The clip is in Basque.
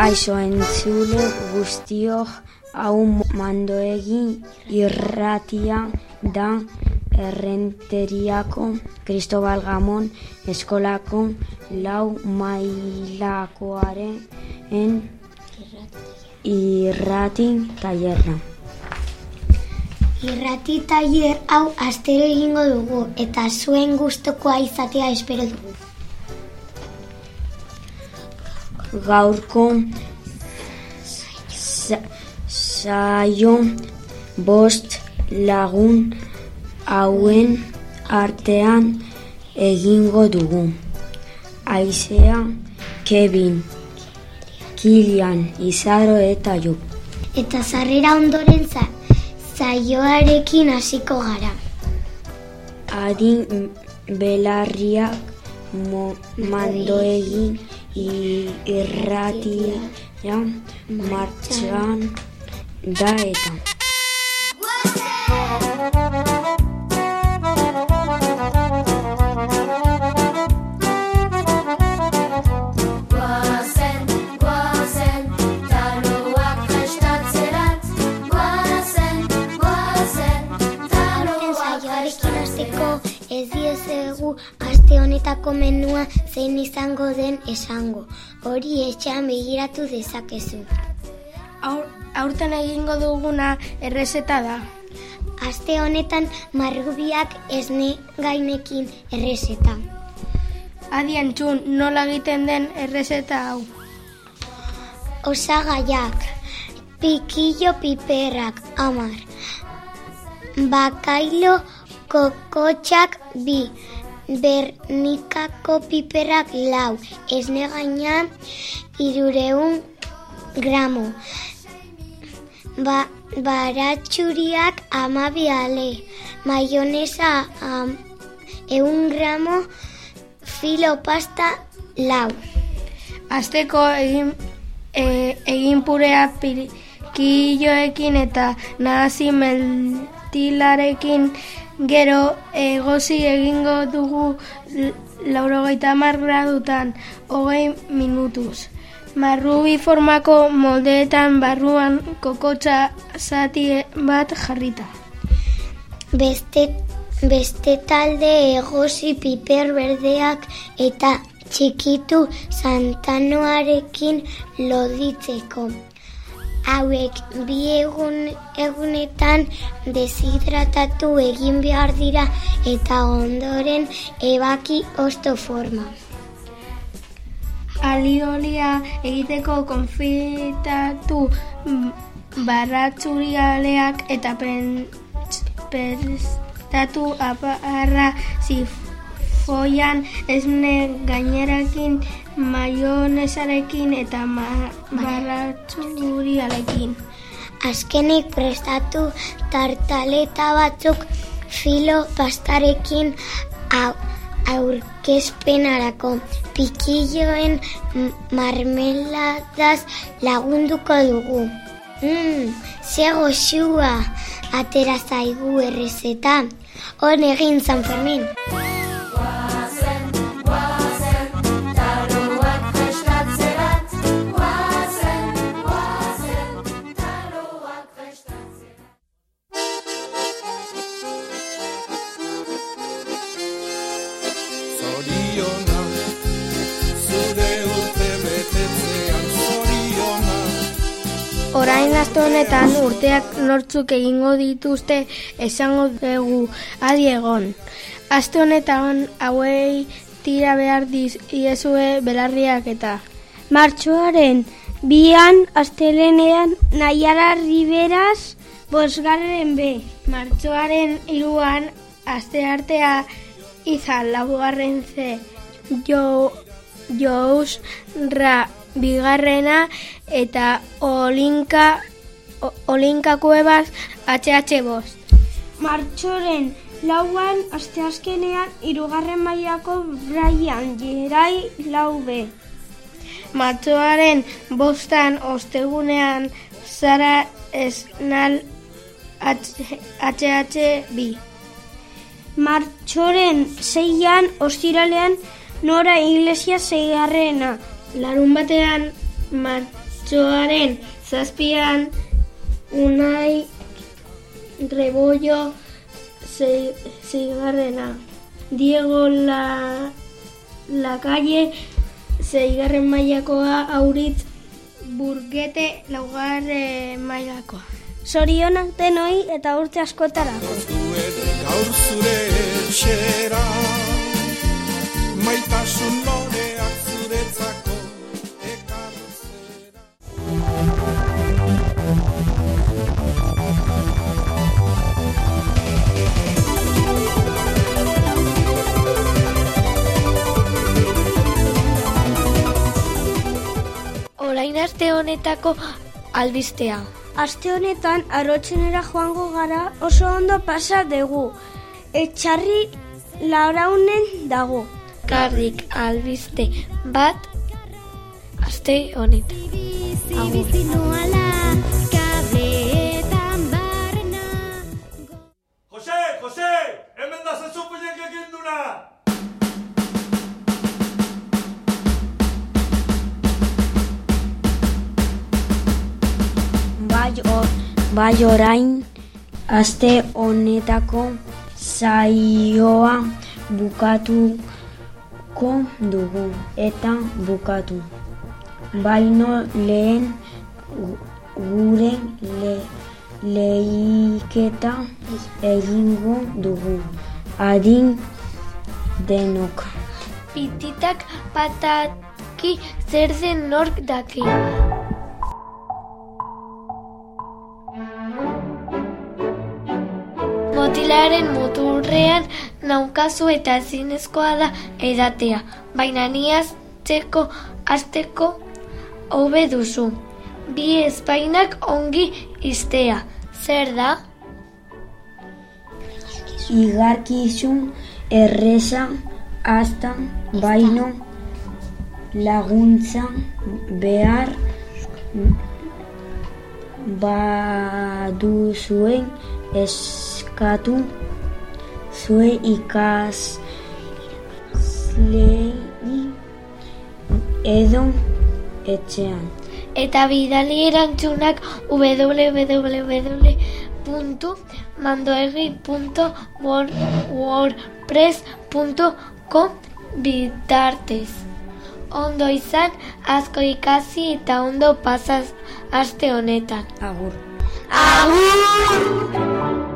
Kaixo entzule guztiok hau mandoegi irratia da errenteriako Cristobal Gamon eskolako lau mailakoaren irrati tailerra. Irrati tailer hau astero egingo dugu eta zuen gustokoa izatea espero dugu. Gaurko saio bost lagun hauen artean egingo dugu. Aizea, Kevin, Kilian, Izaro eta Jo. Eta zarrera ondoren za, zaioarekin hasiko gara. Adin belarriak mo, mando egin irratia martxan da eta. Honetako menua zein izango den esango. Hori etxean begiratu dezakezu. Aur, aurten egingo duguna errezeta da. Aste honetan marrubiak esne gainekin errezeta. Adi entzun, nola egiten den errezeta hau. Osagaiak, pikillo piperrak, amar. Bakailo kokotxak bi, bernikako piperrak lau, esne gaina irureun gramo. Ba, baratxuriak amabi ale, maionesa am, eun gramo, filo pasta lau. Azteko egin, e, egin purea pirikilloekin eta nahazi meltilarekin gero egozi egingo dugu laurogeita hamar gradutan hogei minutuz. Marrubi formako moldeetan barruan kokotsa zati bat jarrita. Beste, beste talde egosi piper berdeak eta txikitu santanoarekin loditzeko. Hauek bi egun egunetan deshidratatu egin behar dira eta ondoren ebaki osto forma. Aliolia egiteko konfitatu mm, baratzurialeak eta prestatu aparra zifoian esne gainerakin maionesarekin eta ma, baratzurialekin. Azkenik prestatu tartaleta batzuk filo pastarekin au, aurkezpenarako pikilloen m- marmeladaz lagunduko dugu. Mm, ze goxua atera zaigu errezeta. Hon egin San Fermin. Orain aste honetan urteak nortzuk egingo dituzte esango dugu adi egon. Aste honetan hauei tira behar diz iezue belarriak eta Martxoaren bian astelenean Naiara Riberas bosgarren B. martxoaren iruan aste artea izan laugarren ze jo, jous ra bigarrena eta olinka o- olinka kuebaz HH bost. Martxoren lauan asteazkenean hirugarren mailako Brian Gerai lau B. Martxoaren bostan ostegunean Zara Esnal HHB. Martxoren zeian ostiralean nora iglesia zeigarrena. Larun batean martxoaren zazpian unai rebollo zei- zeigarrena. Diego la, la calle zeigarren mailakoa auritz burgete laugarren mailakoa. Zorionak denoi eta urte askotarako. Gaur zure honetako albistea. Aste honetan arrotxenera joango gara oso ondo pasa dugu. Etxarri lauraunen dago. Karrik albiste bat aste honetan. Bizi bai orain, aste honetako saioa bukatuko dugu eta bukatu. Baino lehen gu- gure le, leiketa egingo dugu. Adin denok. Pititak pataki zer den nork daki. Motilaren muturrean naukazu eta ezinezkoa da edatea, baina ni azteko azteko hobe duzu. Bi espainak ongi istea. Zer da? Igarkizun erreza hasta baino laguntza behar baduzuen eskatu zue ikaslei edo etxean. Eta bidali erantzunak www.mandoerri.wordpress.com bitartez. Ondo izan, asko ikasi eta ondo pasaz aste honetan. Agur. Agur!